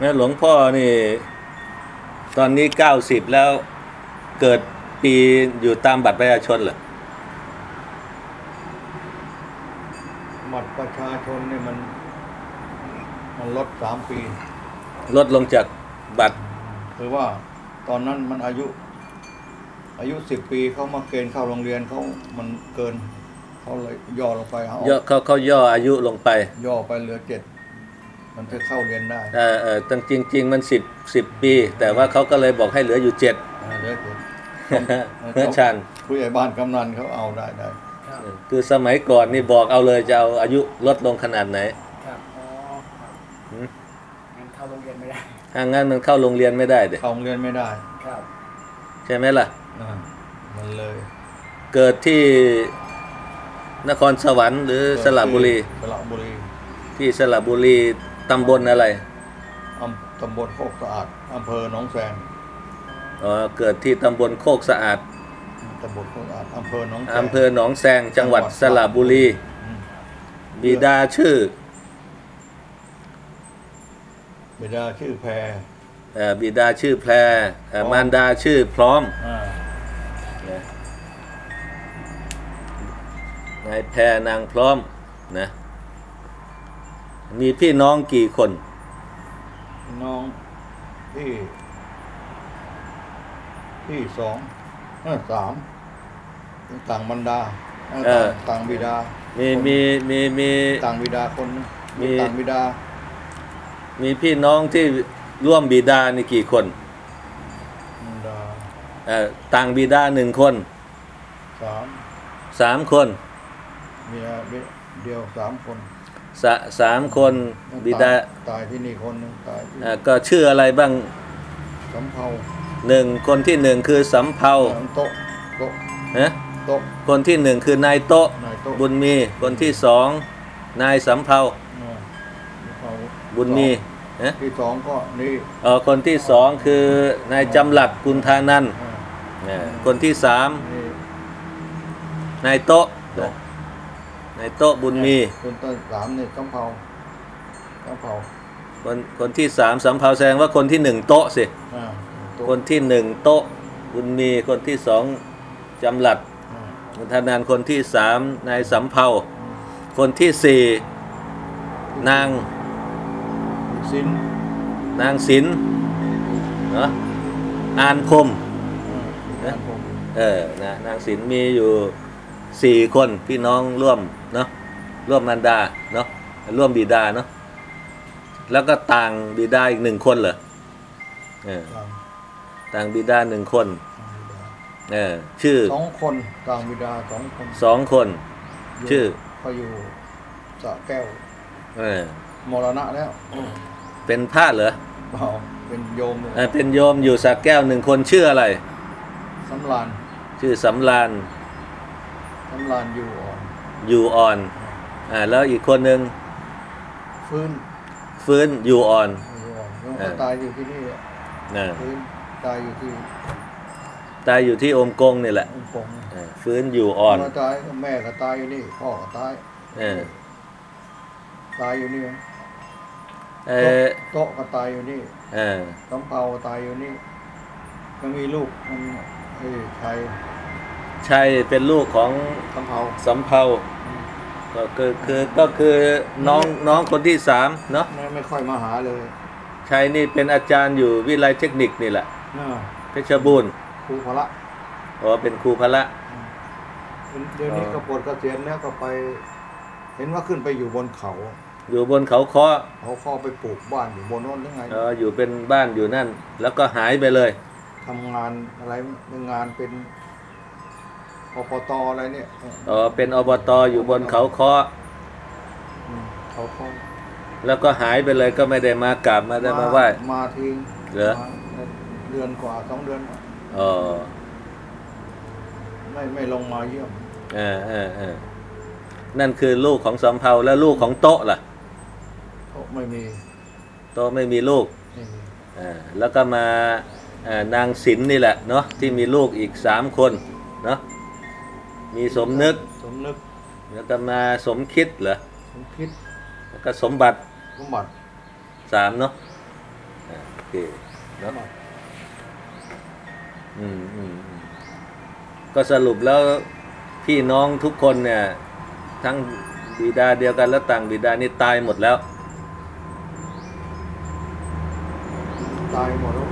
แม่หลวงพ่อนี่ ตอนนี้เก้าสิบแล้วเกิดปีอยู่ตามบัตรประชาชนเหรอบัตรประชาชนเนี่ยมัน มันลดสามปี ลดลงจากบัตร คือว่าตอนนั้นมันอายุ อายุสิบปีเขามาเกณฑ์เข้าโรงเรียนเขามันเกินเขาเลยย่อลงไปเขาย่อเขาเขาย่ออายุลงไป ย่อไปเหลือเจ็ด มันจะเข้าเรียนได้เออเออตั้งจริง ๆ มันสิบสิบปี แต่ว่าเขาก็เลยบอกให้เหลืออยู่เจ็ดอ่าเหลือเจ็ดเพื่อชันผู้ใหญ่บ้านกำนันเขาเอาได้ได้เออคือสมัยก่อนนี่บอกเอาเลยจะเอาอายุลดลงขนาดไหนครับอ๋อครับหืมงั้นเข้าโรงเรียนไม่ได้ถ้างั้นมันเข้าโรงเรียนไม่ได้เด็เข้าโรงเรียนไม่ได้ครับใช่ไหมล่ะอ่ามันเลย เกิดที่นครสวรรค์หรือสระบุรีสระบุรีที่สระบุรี ตำบลอะไรอำตำบลโคกสะอาดอำเภอหนองแสงอ๋อเกิดที่ตำบลโคกสะอาดตำบลโคกสะอาดอำเภอหนองแสงอำเภอหนองแซงจังหวัดสระบุรีอืมบิดาชื่อ บิดาชื่อแพรเอ่อบิดาชื่อแพรเอ่อมารดาชื่อพร้อมอ่านะนายแพรนางพร้อมนะ มีพี่น้องกี่คน น้องพี่พี่สองเออสามต่างบรรดาเอ่อต่างต่างบิดามีคนมีมีมี ต่างบิดาคนนึงมี ต่างบิดามีพี่น้องที่ร่วมบิดานี่กี่คนบิดาเอ่อต่างบิดาหนึ่งคนสามสามคนบิดาเดียวสามคน สะสามคนบิดาตายที่นี่คนหนึงตายที่เอ่อก็ชื่ออะไรบ้างสำเภาหนึ่งคนที่หนึ่งคือสำเภาโต๊ะโต๊ะนะโต๊ะคนที่หนึ่งคือนายโตะนายโต๊ะบุญมีคนที่สองนายสำเภาอ่าสำเภาบุญมีนะที่สองก็นี่เออคนที่สองคือนายจำหลัดกุลธานันท์อ่าเออคนที่สามนี่นายโตะโต๊ะ นายโตะบุญมี คนต้นสามนี่สำเภาสำเภาคนคนที่สามสำเภาแสดงว่าคนที่หนึ่งโตะสิ อ่าโต๊ะคนที่หนึ่งโตะบุญมีคนที่สองจำหลัดอ่ากุลธานันท์คนที่สามนายสำเภาคนที่สี่นางสินนางศิลป์เนาะอานพรมอ่าผมเออนะนางศิลป์มีอยู่ สี่คนพี่น้องร่วมเนาะร่วมมารดาเนาะร่วมบิดาเนาะแล้วก็ต่างบิดาอีกหนึ่งคนเหรอเออต่างต่างบิดาหนึ่งคนต่างบิดาเออชื่อสองคนต่างบิดาสองคนสองคน ยู่ชื่อเขาอยู่สระแก้วเออมรณะแล้วเป็นพระเหรอเปล่าเป็นโยมเลยเออเป็นโยมอยู่สักแก้วหนึ่งคนชื่ออะไร สำรานชื่อสำราน สำรานอยู่อ่อนอยู่อ่อน อ่า แล้วอีกคนหนึ่งฟื้นฟื้นอยู่อ่อนอยู่อ่อนแล้วเอก็อตายอยู่ที่นี่อะนะฟื้นตายอยู่ที่ตายอยู่ที่อมกงนี่แหละองค์กงเออฟื้นอยู่อ่อนพ่ตายแม่ก็ตายอยู่นี่พ่อก็ตายเออตายอยู่นี่เออโต๊ะก็ตายอยู่นี่เออสำเภาตายอยู่นี่ยังมีลูกมันไอ้ชั ยชัยเป็นลูกของสำเภาสำเภาก็คือคือก็คือน้องน้องคนที่สามเนาะไม่ไม่ค่อยมาหาเลยชัยนี่เป็นอาจารย์อยู่วิทยาลัยเทคนิคนี่แหละเนอะเพชรบูรณ์ครูพละอ๋อเป็นครูพละเดี๋ยวนี้อ๋อก็ปลดเกษียณแล้วก็ไป เห็นว่าขึ้นไปอยู่บนเขา อยู่บนเขาเคาะเขาเข้อไปปลูกบ้านอยู่บนโน้นหรือไงเอออยู่เป็นบ้านอยู่นั่น แล้วก็หายไปเลยทำงานอะไรเป็นงานเป็น อปตอะไรเนี่ยอ๋อเป็นอบตอยู่บนเขาเคาะอืมเขาเข้อแล้วก็หายไปเลยก็ไม่ได้มากราบมาได้มาไหว้มาทิ้งเหรอมาเดือนกว่าสองเดือนอ๋อไม่ไม่ลงมาเยี่ยมเออเออเออนั่นคือลูกของสำเภาแล้วลูกของโต๊ะล่ะเพราะไม่มี โต๊ะไม่มีลูกไม่มีอ่าแล้วก็มาอ่านางศิลป์นี่แหละเนาะที่มีลูกอีกสามคนเนาะ มีสมนึก สมนึกแล้วก็มาสมคิดเหรอ สมคิดแล้วก็สมบัติสมบัติสามเนาะเคเนาะอืมอืมอืมก็สรุปแล้วพี่น้องทุกคนเนี่ย ทั้งบิดาเดียวกันและต่างบิดานี่ตายหมดแล้ว ตายหมดแล้ว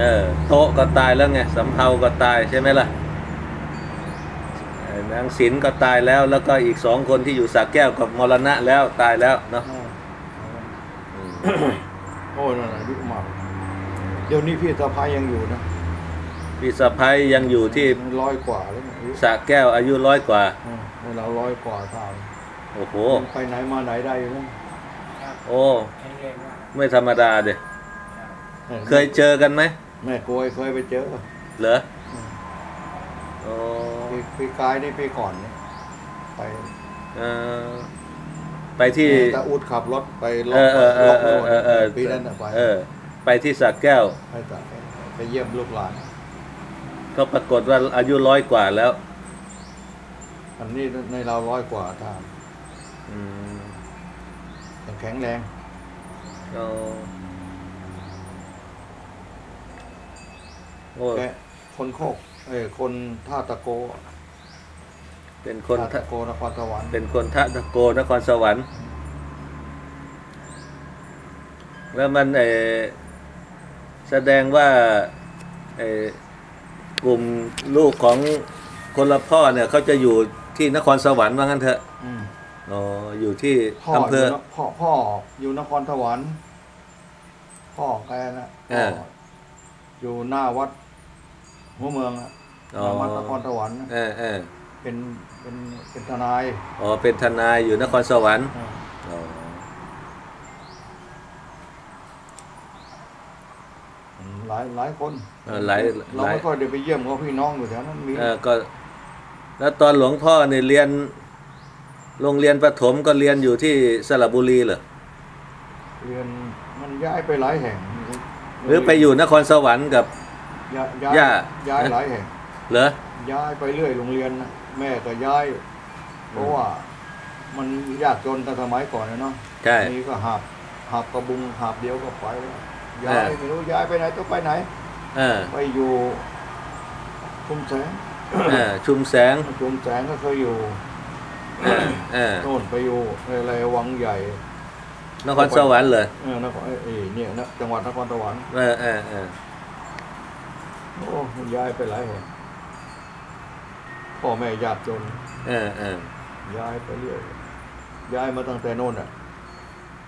เออโต๊ะก็ตายแล้วไงสำเภาก็ตายใช่ไหมล่ะเอ่อ นางศิลป์ก็ตายแล้ว แล้วก็อีกสองคนที่อยู่สระแก้วกับมรณะแล้วตายแล้วเนาะอ่าอืมโอ้ยนั่นน่ะอายุมากเดี๋ยวนี้พี่สะพ้ายยังอยู่นะพี่สะพ้ยยังอยู่ที่ร้อยกว่าแล้วเนี่ยอายุสระแก้วอายุร้อยกว่าอ่าเราร้อยกว่าทางโอ้โหไปไหนมาไหนได้อยู่นะครับโอ้แข็งแรงมากไม่ธรรมดาเด็ครับเคยเจอกันไหมแม่กลวยเคยไปเจอเหรอโอ้ พี่พี่กายนี่พี่ก่อนเนี่ยไปเออไปที่ตาอุดขับรถไปล็เออกอเออเอล็ออกเออเออเออปีนั้นน่ะไปเออ ไปที่สระแก้วไปตาไปเยี่ยมลูกหลานก็ปรากฏว่าอายุร้อยกว่าแล้ว อันนี้ในเราร้อยกว่าทางอืมยังแข็งแรงเอาโอ้แกคนโคกเอ้ยคนท่าตะโก เป็นคนท่าทะตะโกนครสวรรค์เป็นคนทะตะโกนครสวรรค์ แล้วมันเออแสดงว่าเออกลุ่มลูกของคนละพ่อเนี่ยเขาจะอยู่ที่นครสวรรค์ว่างั้นเถอะอืมอ๋ออยู่ที่พ่ออำอเภยู่อนพ่อพ่ออยู่นครสวรรค์พ่อแกนะเออพ่ออยู่หน้าวัดหัวเมืองอะหอ๋อน้าวัดนครสวรรค์นะเออเออ เป็นเป็นเป็นทนายอ๋อเป็นทนายอยู่นครสวรรค์อ่าอ๋อหลายหลายคนเออหลายเราหลายไม่ค่อยได้ไปเยี่ยมเขาพี่น้องอยู่แถวนั้นมีเออก็แล้วตอนหลวงพ่อเนี่ยเรียน โรงเรียนประถมก็เรียนอยู่ที่สระบุรีเหรอเรียนมันย้ายไปหลายแห่งหรือไปอยู่นครสวรรค์กับ ย้ายย้ายย่า ย้ายหลายแห่ง เหรอย้ายไปเรื่อยโรงเรียนนะ แม่ก็ย้าย เพราะว่ามันยากจนแต่สมัยก่อนนะเนาะใช่นี่ก็หาบหาบกระบุงหาบเดียวก็ไปแล้วย้ายเออไม่รู้ย้ายไปไหนต้องไปไหนเออไปอยู่ชุมแสงเออชุมแสงชุมแสงก็เคยอยู่เออเออโน่นไปอยู่อะไรวังใหญ่นครสวรรค์เหรอเออนครเอ้ยเนี่ยนะจังหวัดนครสวรรค์เออเออเออโอ้มันย้ายไปหลายแห่ง พ่อแม่ยากจนเออเออย้ายไปเรื่อยย้ายมาตั้งแต่โน่นอะ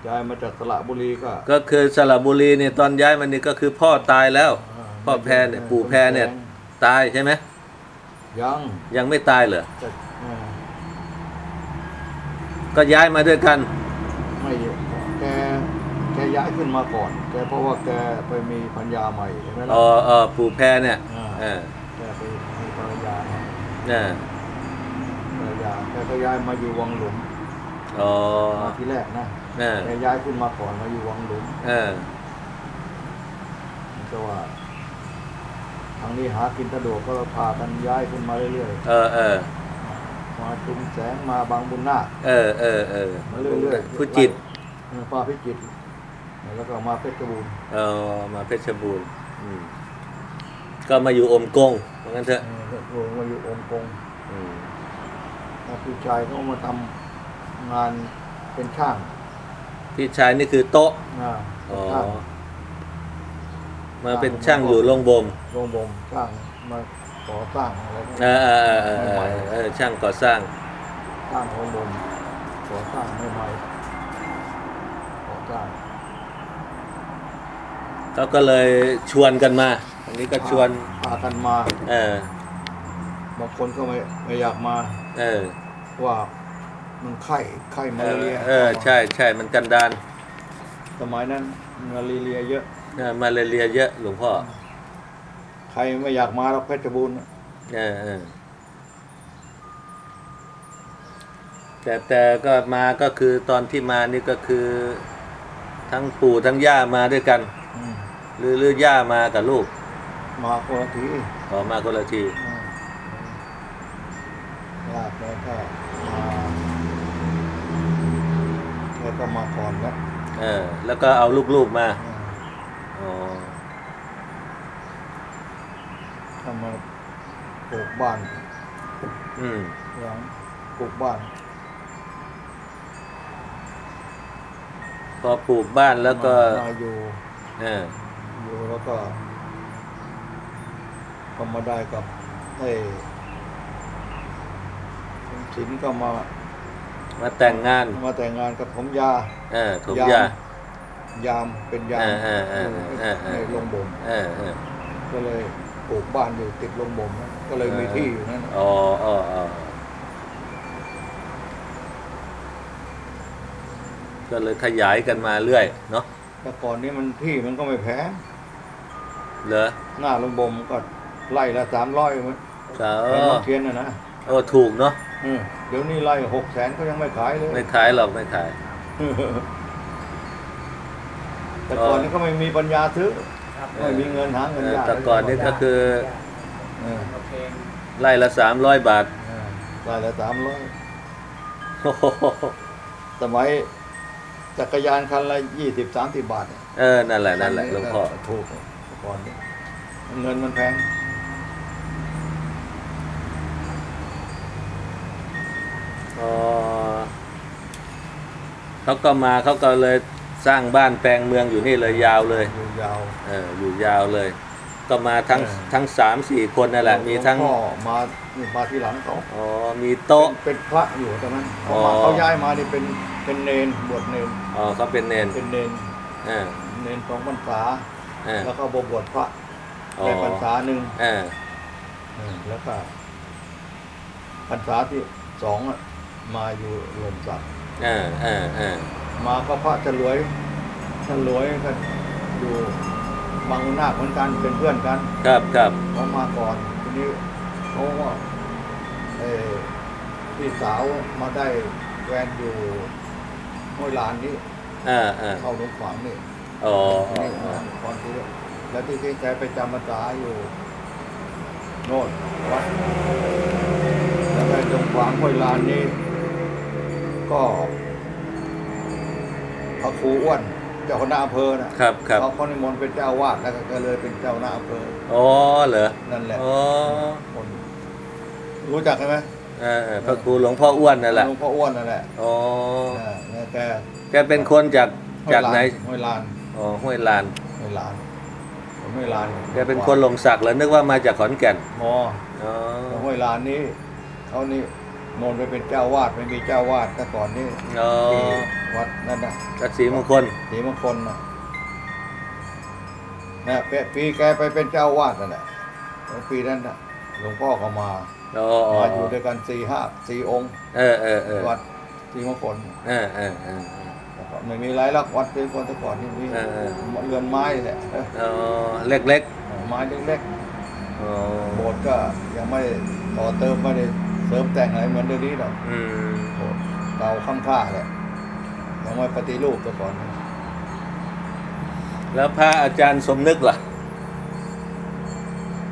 ย้ายมาจากสระบุรีก็ก็คือสระบุรีเนี่ยตอนย้ายมานี่ก็คือพ่อตายแล้วพ่อแพรเนี่ยปู่แพรเนี่ย ตายใช่ไหมยังยังไม่ตายเหรอแต่เออก็ย้ายมาด้วยกัน ไม่แกแกย้ายขึ้นมาก่อน แกเพราะว่าแกไปมีพัญญาใหม่ใช่ไหมล่ะอ๋อเออปู่แพรเนี่ยอ่า เออ ออภรรยาแกก็ย้ายมาอยู่วังหลุมอ๋อมาที่แรกนะเออแกย้ายขึ้นมาก่อนมาอยู่วังหลุมเออก็ว่าทางนี้หากินสะดวกก็พากันย้ายขึ้นมาเรื่อยเออเออๆมาชุมแสงมาบางบุญนาคเออเออเออมาเรื่อยๆผู้จิตเออป้าพิจิตรแล้วก็มาเพชรบูรณ์เออมาเพชรบูรณ์อืม ก็มาอยู่อมกงเหมือนกันเถอะเออเพชรบูรณ์มาอยู่องค์กงอืมแล้วพี่ชายเขามาทำงานเป็นช่างพี่ชายนี่คือโต๊ะอ่าอ๋อช่างมาเป็นช่างอยู่โรงบ่มโรงบ่มช่างมาก่อสร้างอะไรพวกเอนี้อเออเออเออเออเออช่างก่อสร้าง สร้างโรงบ่มก่อสร้างใหม่ๆก่อสร้างเขาก็เลยชวนกันมา อันนี้ก็ชวนพากันมา เออบางคนก็ไม่ไม่อยากมา เออว่ามันไข้ไข้มาเออเรียเออใช่ใช่มันกันดานสมัยนั้นมาเรียเยอะเออมาเลเรียเยอะ หลวงพ่อ ใครไม่อยากมาเราเพชรบูรณ์น่ะเออเออแต่แต่ก็มาก็คือตอนที่มานี่ก็คือ ทั้งปู่ทั้งย่ามาด้วยกันอืมหรือหรือย่ามากับลูก มาคนละทีออกมาคนละทีอืมญาติแล้วก็มาแล้วก็มาก่อนแล้วเออ แล้วก็เอาลูกๆมาอืมออ๋อทำมาปลูกบ้าน อืมหลังปลูกบ้าน พอปลูกบ้านแล้วก็มาอยู่เอออยู่แล้วก็ ก็มาได้กับให้คุณศิลป์ก็มามาแต่งงานมาแต่งงานกับผมยาเออถมยามยา ยามเป็นยามเออเออเออเออเออในโรงบ่มเออเออก็เลยปลูกบ้านอยู่ติดโรงบ่มนะก็เลยมีที่อยู่นั่นน่ะอ๋ออ๋ออ๋อก็เลยขยายกันมาเรื่อยเนาะแต่ก่อนนี้มันที่มันก็ไม่แพงเหรอหน้าโรงบ่มก็ ไล่ละสามร้อยมันก็เอเป็นอมะเทียนนะนะโอ้ถูกเนาะเออเดี๋ยวนี้ไล่หกแสนก็ยังไม่ขายเลยไม่ขายหรอกไม่ขาย แต่ก่อนนี้ก็ไม่มีปัญญาซื้อครับเออ ไม่มีเงินหาเงินยากแต่ก่อนนี่ก็คือเออโอเคไล่ละสามร้อยบาทเออไล่ละสามร้อยโอ้โหสมัยจักรยานคันละยี่สิบสามสิบบาทเนี่ย เออนั่นแหละนั่นแหละหลวงพ่อถูกแต่ก่อนนี้เงินมันแพง เขาก็มาเขาก็เลยสร้างบ้านแปลงเมืองอยู่นี่เลยยาวเลย อยู่ยาวเอออยู่ยาวเลย ก็มาทั้งเออทั้งสามสี่คนนั่นแหละ มีทั้ง หลวพ่อมานี่มาที่หลังเขาอ๋อ มีโต๊ะเป็นเป็นพระอยู่ตอนนั้นเขามาอ๋อ เขาย้ายมานี่เป็นเป็นเนนบวชเนนอ๋อเขาเป็นเนนเป็นเนนเออเนนสองพรรษา เออแล้วก็บวชพระอ๋อได้พรรษาหนึ่งเออเออแล้วก็พรรษาที่สองอะมาอยู่รวมศักดิ์ เออเออเออมาก็พระฉลวยฉลวยก็อยู่บางนาคเหมือนกันเป็นเพื่อนกันครับครับเขามาก่อนทีนี้เขาก็เออพี่สาวมาได้แฟนอยู่ห้วยลานนี้เออเออเข้าหลวงขวางนี่อ๋ออ๋อนี่อ๋อนะก่อนที่แล้วที่ที่แกไปจำพรรษาอยู่โน่นวัดแล้วไปตรงขวางห้วยลานนี้ ก็พระครูอ้วนเจ้าคณะอำเภอนะครับครับเขาเขานิมนต์เป็นเจ้าวาดแล้วก็เลยเป็นเจ้าคณะอำเภออ๋อเหรอนั่นแหละอ๋อคนรู้จักใช่ไหมเออเออพระครูหลวงพ่ออ้วนนั่นแหละหลวงพ่ออ้วนนั่นแหละอ๋ออ่าแล้วแกแกเป็นคนจากจากไหนห้วยลานอ๋อห้วยลานห้วยลานห้วยลานแกเป็นคนหลงสักแล้วนึกว่ามาจากขอนแก่นมออ๋อห้วยลานนี้เขานี่ โนนไปเป็นเจ้าวาดไม่มีเจ้าวาดแต่ก่อนนี่อ๋อที่วัดนั่นนะจากศรีมงคลศรีมงคลนะนะปีปีแกไปเป็นเจ้าวาดนั่นแหละแล้วปีนั้นนะหลวงพ่อก็มาอ๋ออ๋อมาอยู่ด้วยกันสี่ห้าสี่องค์ เออเออเออวัดศรีมงคลเออเออเออไม่มีไรหรอกวัดศรีมงคลแต่ก่อนนี่มีเออเออเรือนไม้แหละเอออ๋อเล็กไม้เล็กๆอ๋อๆโบสถ์ก็ยังไม่ได้ต่อเติมไม่ได้เส ริมแต่งอะไรเหมือนเดี๋ยวนี้หรอกอืมโบสถ์เก่าค่ำค่าแหละยังไม่ปฏิรูปแต่ก่อน แล้วพระอาจารย์สมนึกล่ะ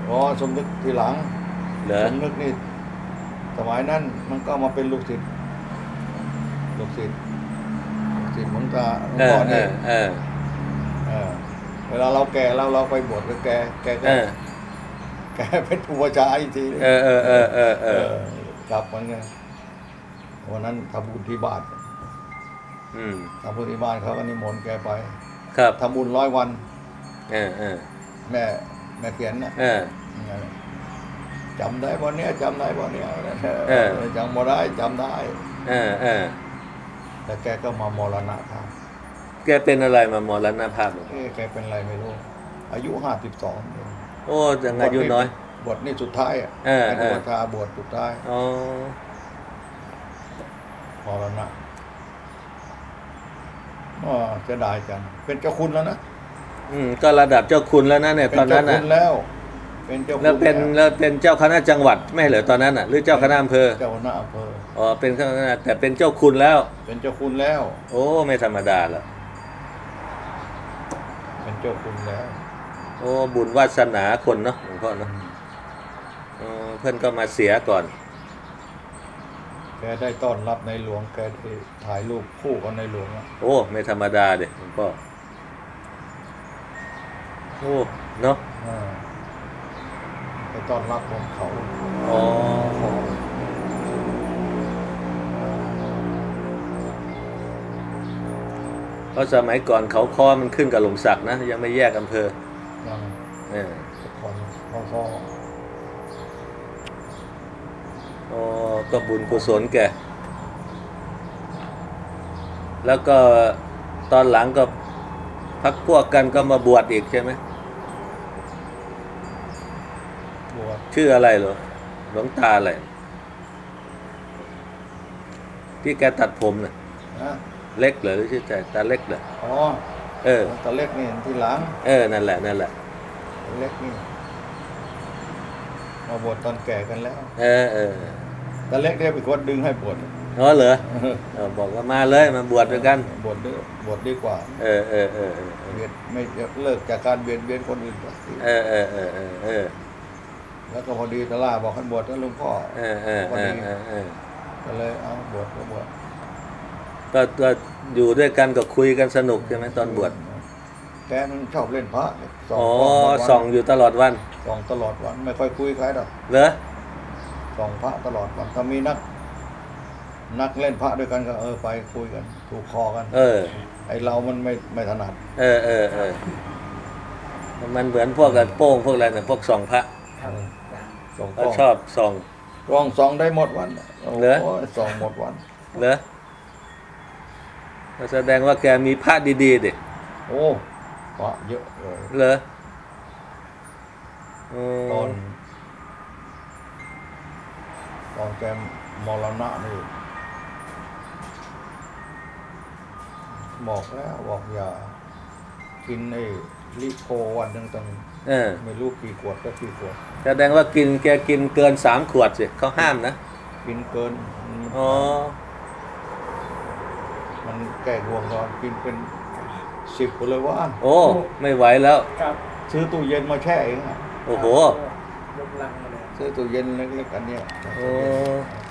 อ๋อสมนึกทีหลังเหรอสมนึกนี่สมัยนั้นมันก็มาเป็นลูกศิษย์ลูกศิษย์ลูกศิษย์ของตาหลวงเอพ่ออเอนี่อเออเออเวลาเราแก่เราเราไปบวชกับแกแกก็เออแกเป็นอุปชฌาย์อีกทีนึงเออเออเออเออเออ กลับมันไงวันนั้นทำบุญที่บ้านอืมทำบุญที่บ้านเขาก็นิมนต์แกไปครับทำบุญร้อยวัน เออเออแม่แม่เขียนน่ะเออจำได้วันนี้ยจำได้วันนี้ยเออจำบ่ได้จำได้ เออเออแต่แกก็มามรณภาพแกเป็นอะไรมามรณภาพหรอเอ๊ะแกเป็นอะไรไม่รู้ อายุห้าสิบสองโอ้ยังอายุน้อย บทนี่สุดท้ายอะเออเป็นเออบทชาบวชสุดท้ายอ๋อมรณะอ๋อจะได้จังเป็นเจ้าคุณแล้วนะอืมก็ระดับเจ้าคุณแล้วนะเนี่ยเป็ตอนเจ้านั้นคุน่ะณแล้ว เป็นเจ้าคุณแล้วเป็นแล้วแล้วเป็นเจ้าคณะจังหวัดไม่เหรอตอนนั้นน่ะหรือเจ้าคณะอำเภอเจ้าคณะอำเภออ๋อเป็นเจ้าคณะแต่เป็นเจ้าคุณแล้ว เป็นเจ้าคุณแล้ว โอ้ไม่ธรรมดาละเป็นเจ้าคุณแล้ว โอ้บุญวาสนาคนเนาะหลวงพ่อเนาะอ๋ อเพื่อนก็มาเสียก่อน แกได้ต้อนรับในหลวงแกได้ถ่ายรูปคู่กับในหลวงอะโอ้ ไม่ธรรมดาเด็หลวงพ่อโอ้เนาะอ่าไปต้อนรับของเขาอ๋อเพราะสมัยก่อนเขาคอมันขึ้นกับหลมสักนะ ยังไม่แยกอำเภอยังเออ คนเขาก็ อ๋อก็บุญกุศลแก แล้วก็ตอนหลังก็พักพวกกันก็มาบวชอีกใช่ไหมบวชชื่ออะไรเหรอหลวงตาอะไร ที่แกตัดผมน่ะ นะเล็กเหรอหรือชื่อแต่ตาเล็กเหรออ๋อเออตาเล็กนี่ที่หลังเออ นั่นแหละ นั่นแหละตาเล็กนี่ มาบวชตอนแก่กันแล้วเออเออตาเล็กเนี่ยเป็นคนดึงให้บวชอ๋อเหรอเออบอกว่ามาเลยมาบวชด้วยกัน บวชดีบวชดีกว่าเออเออเออเออเบียดไม่เลิกจากการเบียดเบียนคนอื่นเออเออเออเออเออแล้วก็พอดีตาล่าบอกให้บวชแล้วหลุงพ่อเออเออเออเออเออก็เลยเอาบวชก็บวชก็ก็อยู่ด้วยกันก็คุยกันสนุกใช่ไหมตอนบวช แกมันชอบเล่นพระอ๋อกล้งวันส่องอยู่ตลอดวันส่องตลอดวันไม่ค่อยคุยใครหรอกเหรอส่องพระตลอดวันถ้ามีนัก นักเล่นพระด้วยกันก็เออไปคุยกัน ถูกคอกัน เออ ไอเรามันไม่ไม่ถนัด เออเออเออมันเหมือนพวกกันโป้งพวกอะไรนะพวกส่องพระครับส่องกเขาล้องชอบส่องกล้องส่องได้หมดวันโอ้เหรอโหส่องหมดวันเหรอก็แสดงว่าแกมีพระดีๆดิโอ้ พระเยอะเลยเหรออืมตอนตอนแกมรณะนี่บอกแล้วบอกอย่า กินไอ้ลิโควันหนึงตั้งเออไม่รู้กี่ขวดก็กี่ขวดแสดงว่ากินแกกินเกินสามขวดสิเขาห้ามนะ กินเกิน อ๋อ มันแก้ห่วงนอนกินเป็น สิบเลยว่าโอ้ ไม่ไหวแล้ว ครับซื้อตู้เย็นมาแช่เองอะโอ้โห ยกลังมาเลย ซื้อตู้เย็นเล็กๆอันเนี้ย โอ้